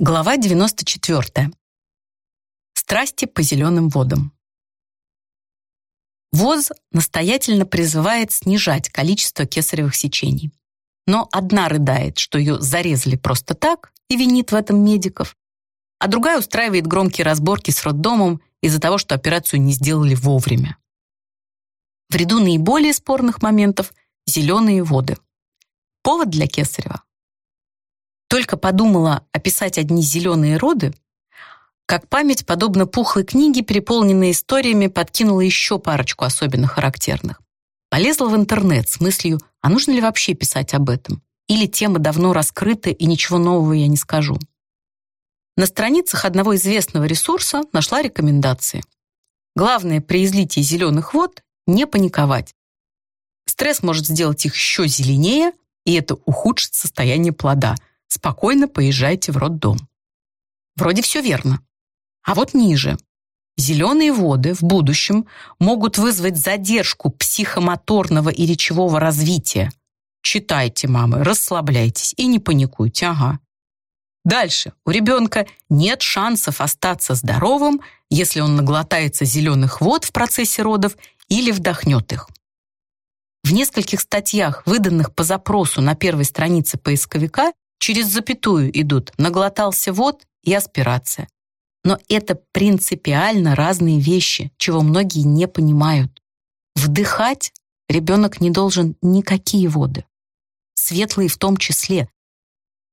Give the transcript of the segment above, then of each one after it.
Глава 94. Страсти по зеленым водам. ВОЗ настоятельно призывает снижать количество кесаревых сечений. Но одна рыдает, что ее зарезали просто так и винит в этом медиков, а другая устраивает громкие разборки с роддомом из-за того, что операцию не сделали вовремя. В ряду наиболее спорных моментов – зеленые воды. Повод для кесарева только подумала описать одни зеленые роды, как память, подобно пухлой книге, переполненной историями, подкинула еще парочку особенно характерных. Полезла в интернет с мыслью, а нужно ли вообще писать об этом? Или тема давно раскрыта и ничего нового я не скажу. На страницах одного известного ресурса нашла рекомендации. Главное при излитии зеленых вод не паниковать. Стресс может сделать их еще зеленее, и это ухудшит состояние плода – спокойно поезжайте в роддом. Вроде все верно. А вот ниже. Зеленые воды в будущем могут вызвать задержку психомоторного и речевого развития. Читайте, мамы, расслабляйтесь и не паникуйте, ага. Дальше. У ребенка нет шансов остаться здоровым, если он наглотается зеленых вод в процессе родов или вдохнет их. В нескольких статьях, выданных по запросу на первой странице поисковика, Через запятую идут наглотался вод и аспирация. Но это принципиально разные вещи, чего многие не понимают. Вдыхать ребенок не должен никакие воды. Светлые в том числе.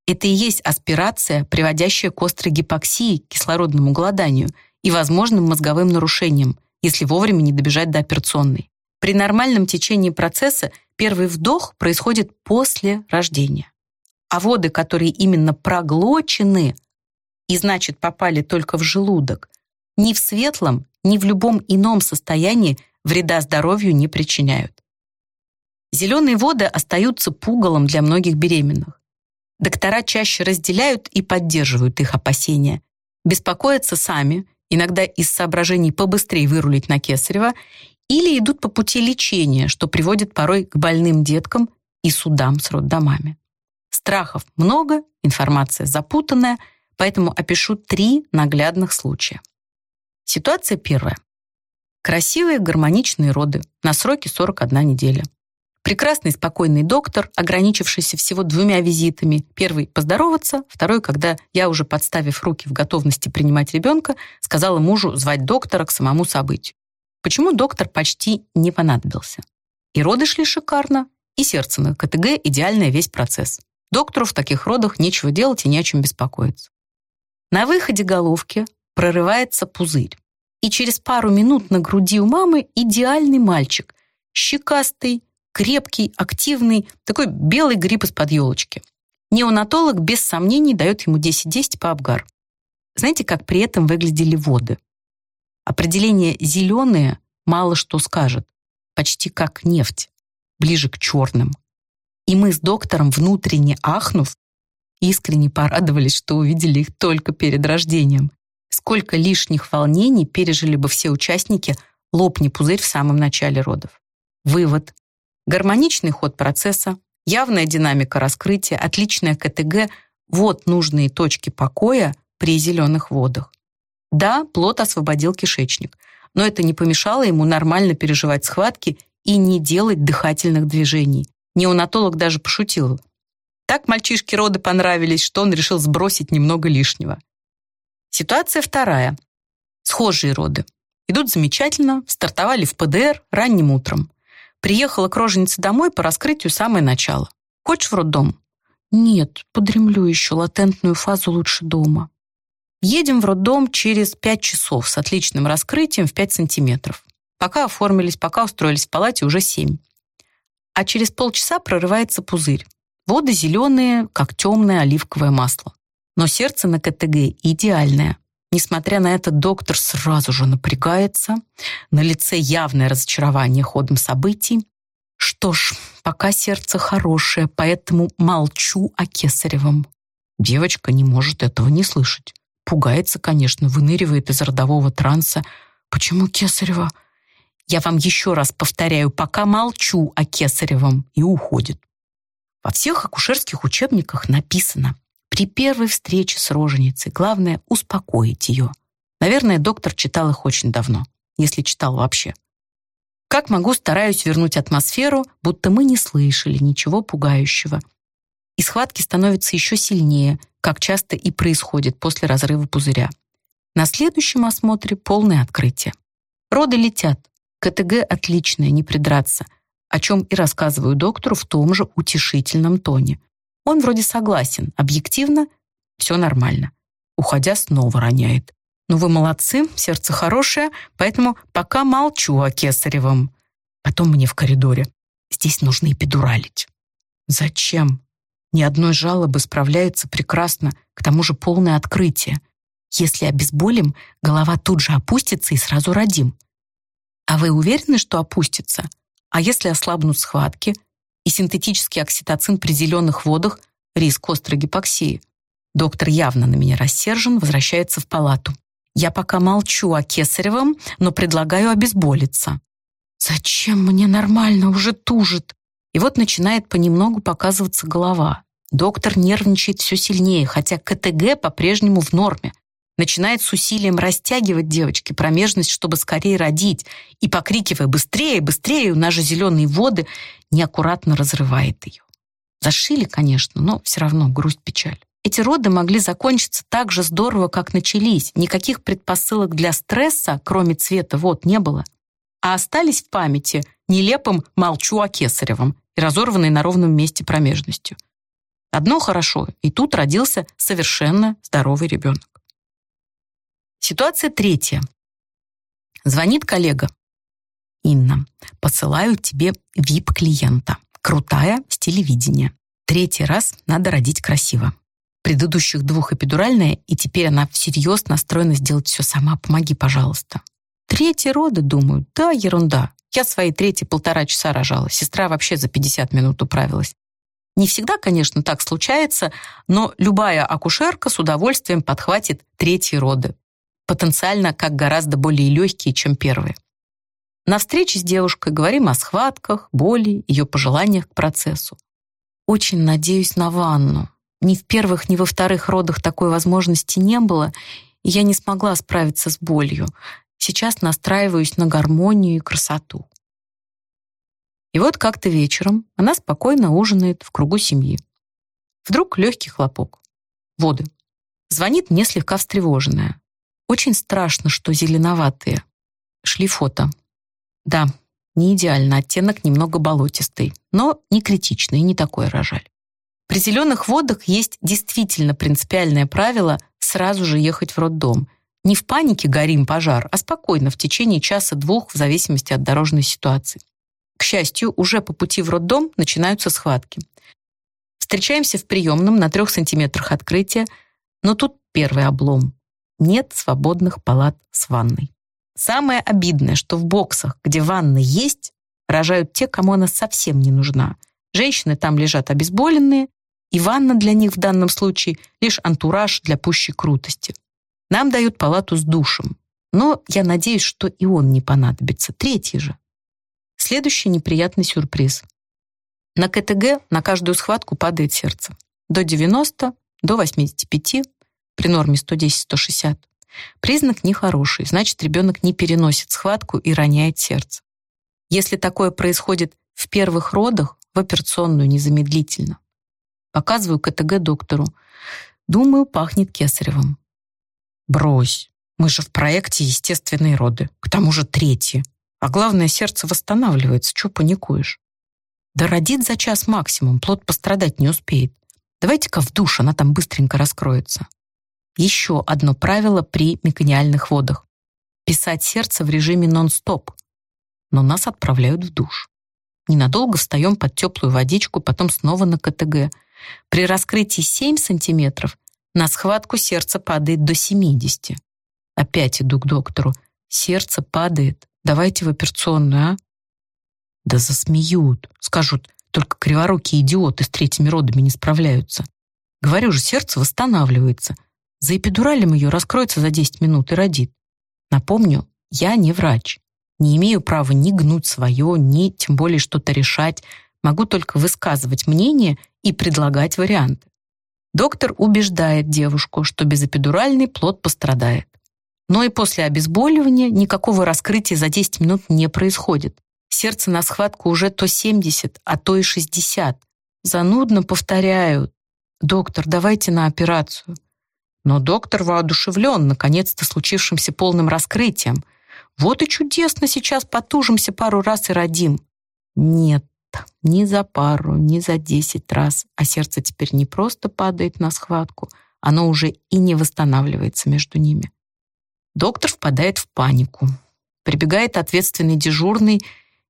Это и есть аспирация, приводящая к острой гипоксии, кислородному голоданию и возможным мозговым нарушениям, если вовремя не добежать до операционной. При нормальном течении процесса первый вдох происходит после рождения а воды, которые именно проглочены и, значит, попали только в желудок, ни в светлом, ни в любом ином состоянии вреда здоровью не причиняют. Зеленые воды остаются пугалом для многих беременных. Доктора чаще разделяют и поддерживают их опасения, беспокоятся сами, иногда из соображений побыстрее вырулить на кесарево, или идут по пути лечения, что приводит порой к больным деткам и судам с роддомами. Страхов много, информация запутанная, поэтому опишу три наглядных случая. Ситуация первая. Красивые гармоничные роды на сроке 41 неделя. Прекрасный спокойный доктор, ограничившийся всего двумя визитами. Первый – поздороваться, второй – когда я, уже подставив руки в готовности принимать ребенка, сказала мужу звать доктора к самому событию. Почему доктор почти не понадобился? И роды шли шикарно, и сердце на КТГ – идеальный весь процесс. Доктору в таких родах нечего делать и не о чем беспокоиться. На выходе головки прорывается пузырь. И через пару минут на груди у мамы идеальный мальчик. Щекастый, крепкий, активный, такой белый гриб из-под елочки. Неонатолог без сомнений дает ему 10-10 по Абгар. Знаете, как при этом выглядели воды? Определение «зеленые» мало что скажет. Почти как нефть, ближе к черным. И мы с доктором, внутренне ахнув, искренне порадовались, что увидели их только перед рождением. Сколько лишних волнений пережили бы все участники, лопни пузырь в самом начале родов. Вывод. Гармоничный ход процесса, явная динамика раскрытия, отличная КТГ – вот нужные точки покоя при зеленых водах. Да, плод освободил кишечник, но это не помешало ему нормально переживать схватки и не делать дыхательных движений. Неонатолог даже пошутил. Так мальчишке роды понравились, что он решил сбросить немного лишнего. Ситуация вторая. Схожие роды. Идут замечательно, стартовали в ПДР ранним утром. Приехала к роженице домой по раскрытию самое начало. Хочешь в роддом? Нет, подремлю еще, латентную фазу лучше дома. Едем в роддом через 5 часов с отличным раскрытием в 5 сантиметров. Пока оформились, пока устроились в палате, уже 7 а через полчаса прорывается пузырь. Воды зеленые, как темное оливковое масло. Но сердце на КТГ идеальное. Несмотря на это, доктор сразу же напрягается. На лице явное разочарование ходом событий. Что ж, пока сердце хорошее, поэтому молчу о Кесаревом. Девочка не может этого не слышать. Пугается, конечно, выныривает из родового транса. Почему Кесарева? Я вам еще раз повторяю, пока молчу о Кесаревом и уходит. Во всех акушерских учебниках написано, При первой встрече с роженицей главное успокоить ее. Наверное, доктор читал их очень давно, если читал вообще. Как могу, стараюсь вернуть атмосферу, будто мы не слышали ничего пугающего. И схватки становятся еще сильнее, как часто и происходит после разрыва пузыря. На следующем осмотре полное открытие. Роды летят. КТГ отличное, не придраться. О чем и рассказываю доктору в том же утешительном тоне. Он вроде согласен, объективно все нормально. Уходя, снова роняет. «Ну вы молодцы, сердце хорошее, поэтому пока молчу о Кесаревом». Потом мне в коридоре. «Здесь нужно эпидуралить». «Зачем?» Ни одной жалобы справляется прекрасно, к тому же полное открытие. Если обезболим, голова тут же опустится и сразу родим. А вы уверены, что опустится? А если ослабнут схватки и синтетический окситоцин при зеленых водах, риск острой гипоксии? Доктор явно на меня рассержен, возвращается в палату. Я пока молчу о Кесаревом, но предлагаю обезболиться. Зачем мне нормально, уже тужит? И вот начинает понемногу показываться голова. Доктор нервничает все сильнее, хотя КТГ по-прежнему в норме. Начинает с усилием растягивать девочке промежность, чтобы скорее родить, и, покрикивая «быстрее, быстрее, у нас же зеленые воды», неаккуратно разрывает ее. Зашили, конечно, но все равно грусть-печаль. Эти роды могли закончиться так же здорово, как начались. Никаких предпосылок для стресса, кроме цвета вод, не было. А остались в памяти нелепым «молчу о Кесаревом» и разорванной на ровном месте промежностью. Одно хорошо, и тут родился совершенно здоровый ребенок. Ситуация третья. Звонит коллега. Инна, посылаю тебе VIP-клиента. Крутая с телевидения. Третий раз надо родить красиво предыдущих двух эпидуральная, и теперь она всерьез настроена сделать все сама. Помоги, пожалуйста. Третьи роды, думаю, да, ерунда. Я свои третьи полтора часа рожала. Сестра вообще за 50 минут управилась. Не всегда, конечно, так случается, но любая акушерка с удовольствием подхватит третьи роды. Потенциально как гораздо более легкие, чем первые. На встрече с девушкой говорим о схватках, боли, ее пожеланиях к процессу. Очень надеюсь на ванну. Ни в первых, ни во вторых родах такой возможности не было, и я не смогла справиться с болью. Сейчас настраиваюсь на гармонию и красоту. И вот как-то вечером она спокойно ужинает в кругу семьи. Вдруг легкий хлопок. Воды. Звонит мне слегка встревоженная. Очень страшно, что зеленоватые. Шли фото. Да, не идеально, оттенок немного болотистый, но не критичный не такой рожаль. При зеленых водах есть действительно принципиальное правило сразу же ехать в роддом. Не в панике горим пожар, а спокойно в течение часа-двух в зависимости от дорожной ситуации. К счастью, уже по пути в роддом начинаются схватки. Встречаемся в приемном на трех сантиметрах открытия, но тут первый облом. Нет свободных палат с ванной. Самое обидное, что в боксах, где ванна есть, рожают те, кому она совсем не нужна. Женщины там лежат обезболенные, и ванна для них в данном случае лишь антураж для пущей крутости. Нам дают палату с душем, но я надеюсь, что и он не понадобится. Третий же. Следующий неприятный сюрприз. На КТГ на каждую схватку падает сердце. До 90, до 85, при норме 110-160. Признак нехороший, значит, ребенок не переносит схватку и роняет сердце. Если такое происходит в первых родах, в операционную незамедлительно. Показываю КТГ доктору. Думаю, пахнет кесаревым. Брось. Мы же в проекте естественные роды. К тому же третьи. А главное, сердце восстанавливается. Чего паникуешь? Да родит за час максимум. Плод пострадать не успеет. Давайте-ка в душ, она там быстренько раскроется. Еще одно правило при меканиальных водах. Писать сердце в режиме нон-стоп. Но нас отправляют в душ. Ненадолго встаем под теплую водичку, потом снова на КТГ – при раскрытии 7 сантиметров на схватку сердце падает до 70. Опять иду к доктору. Сердце падает. Давайте в операционную, а? Да засмеют. Скажут, только криворукие идиоты с третьими родами не справляются. Говорю же, сердце восстанавливается. За эпидуралем ее раскроется за 10 минут и родит. Напомню, я не врач. Не имею права ни гнуть свое, ни тем более что-то решать. Могу только высказывать мнение и предлагать варианты. Доктор убеждает девушку, что безэпидуральный плод пострадает. Но и после обезболивания никакого раскрытия за 10 минут не происходит. Сердце на схватку уже то 70, а то и 60. Занудно повторяют. «Доктор, давайте на операцию». Но доктор воодушевлен наконец-то случившимся полным раскрытием. Вот и чудесно сейчас потужимся пару раз и родим. Нет, ни за пару, ни за десять раз, а сердце теперь не просто падает на схватку, оно уже и не восстанавливается между ними. Доктор впадает в панику. Прибегает ответственный дежурный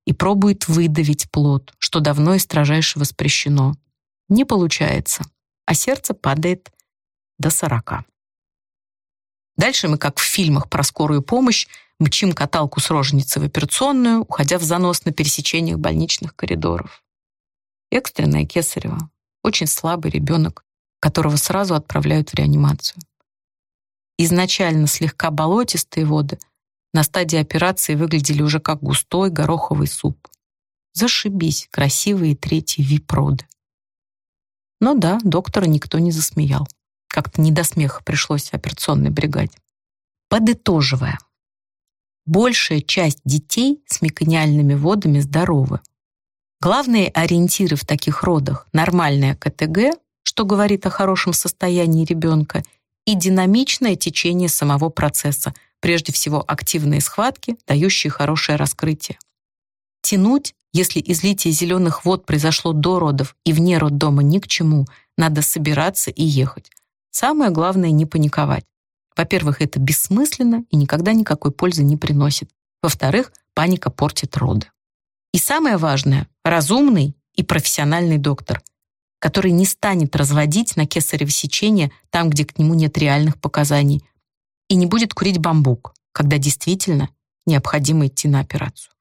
и пробует выдавить плод, что давно и строжайше воспрещено. Не получается, а сердце падает до сорока. Дальше мы, как в фильмах про скорую помощь, мчим каталку с роженицы в операционную, уходя в занос на пересечениях больничных коридоров. Экстренная кесарева. Очень слабый ребенок, которого сразу отправляют в реанимацию. Изначально слегка болотистые воды на стадии операции выглядели уже как густой гороховый суп. Зашибись, красивые третьи випроды. Но да, доктора никто не засмеял. Как-то не до смеха пришлось операционной бригаде. Подытоживая, большая часть детей с мекониальными водами здоровы. Главные ориентиры в таких родах – нормальная КТГ, что говорит о хорошем состоянии ребенка, и динамичное течение самого процесса, прежде всего активные схватки, дающие хорошее раскрытие. Тянуть, если излитие зеленых вод произошло до родов и вне роддома ни к чему, надо собираться и ехать. Самое главное — не паниковать. Во-первых, это бессмысленно и никогда никакой пользы не приносит. Во-вторых, паника портит роды. И самое важное — разумный и профессиональный доктор, который не станет разводить на кесарево сечение там, где к нему нет реальных показаний, и не будет курить бамбук, когда действительно необходимо идти на операцию.